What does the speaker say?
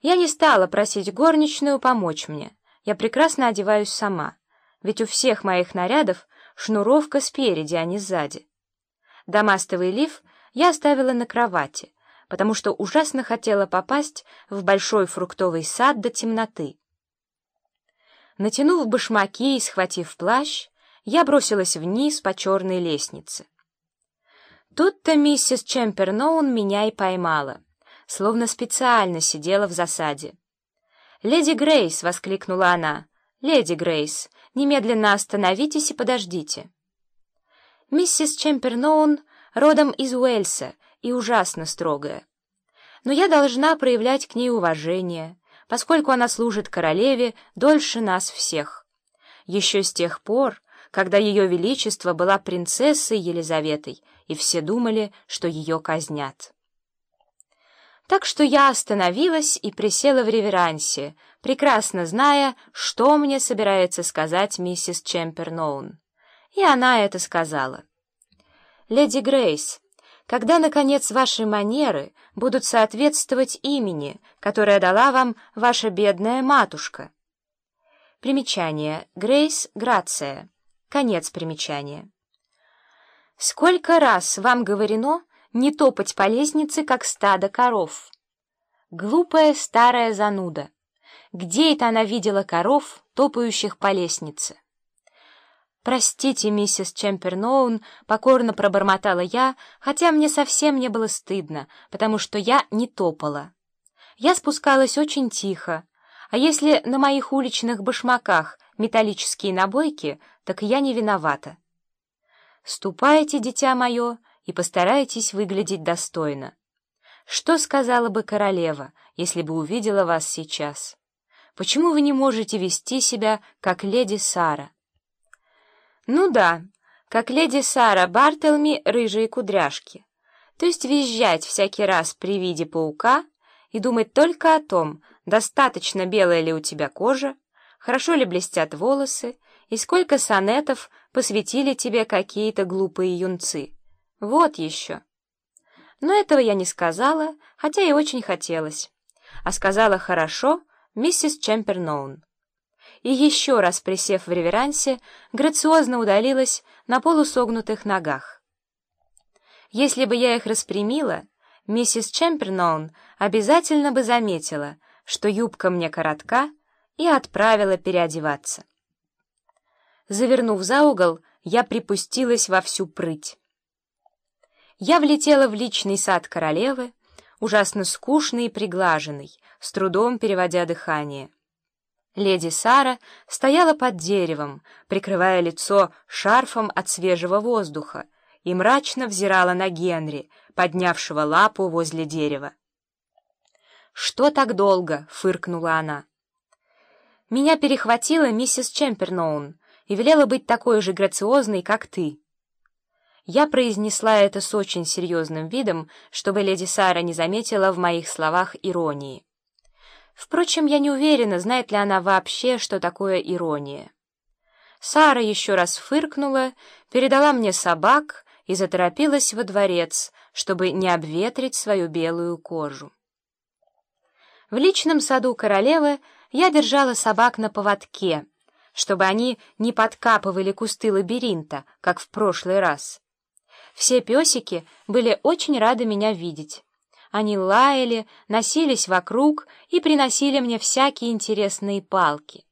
Я не стала просить горничную помочь мне. Я прекрасно одеваюсь сама, ведь у всех моих нарядов шнуровка спереди, а не сзади. Дамастовый лиф я оставила на кровати, потому что ужасно хотела попасть в большой фруктовый сад до темноты. Натянув башмаки и схватив плащ, я бросилась вниз по черной лестнице. Тут-то миссис Чемперноун меня и поймала, словно специально сидела в засаде. «Леди Грейс!» — воскликнула она. «Леди Грейс, немедленно остановитесь и подождите». Миссис Чемперноун родом из Уэльса и ужасно строгая. Но я должна проявлять к ней уважение, поскольку она служит королеве дольше нас всех. Еще с тех пор, когда ее величество была принцессой Елизаветой, и все думали, что ее казнят. Так что я остановилась и присела в реверансе, прекрасно зная, что мне собирается сказать миссис Чемперноун. И она это сказала. «Леди Грейс, когда, наконец, ваши манеры будут соответствовать имени, которое дала вам ваша бедная матушка?» Примечание. Грейс Грация. Конец примечания. Сколько раз вам говорено не топать по лестнице, как стадо коров? Глупая старая зануда. Где это она видела коров, топающих по лестнице? «Простите, миссис Чемперноун», — покорно пробормотала я, хотя мне совсем не было стыдно, потому что я не топала. Я спускалась очень тихо, а если на моих уличных башмаках металлические набойки, так я не виновата. Ступайте, дитя мое, и постарайтесь выглядеть достойно. Что сказала бы королева, если бы увидела вас сейчас? Почему вы не можете вести себя, как леди Сара? Ну да, как леди Сара Бартелми рыжие кудряшки. То есть визжать всякий раз при виде паука и думать только о том, достаточно белая ли у тебя кожа, хорошо ли блестят волосы, и сколько сонетов посвятили тебе какие-то глупые юнцы. Вот еще. Но этого я не сказала, хотя и очень хотелось. А сказала хорошо миссис Чемперноун. И еще раз присев в реверансе, грациозно удалилась на полусогнутых ногах. Если бы я их распрямила, миссис Чемперноун обязательно бы заметила, что юбка мне коротка, и отправила переодеваться. Завернув за угол, я припустилась во всю прыть. Я влетела в личный сад королевы, ужасно скучный и приглаженный, с трудом переводя дыхание. Леди Сара стояла под деревом, прикрывая лицо шарфом от свежего воздуха, и мрачно взирала на Генри, поднявшего лапу возле дерева. «Что так долго?» — фыркнула она. «Меня перехватила миссис Чемперноун и велела быть такой же грациозной, как ты». Я произнесла это с очень серьезным видом, чтобы леди Сара не заметила в моих словах иронии. Впрочем, я не уверена, знает ли она вообще, что такое ирония. Сара еще раз фыркнула, передала мне собак и заторопилась во дворец, чтобы не обветрить свою белую кожу. В личном саду королевы я держала собак на поводке, чтобы они не подкапывали кусты лабиринта, как в прошлый раз. Все песики были очень рады меня видеть. Они лаяли, носились вокруг и приносили мне всякие интересные палки.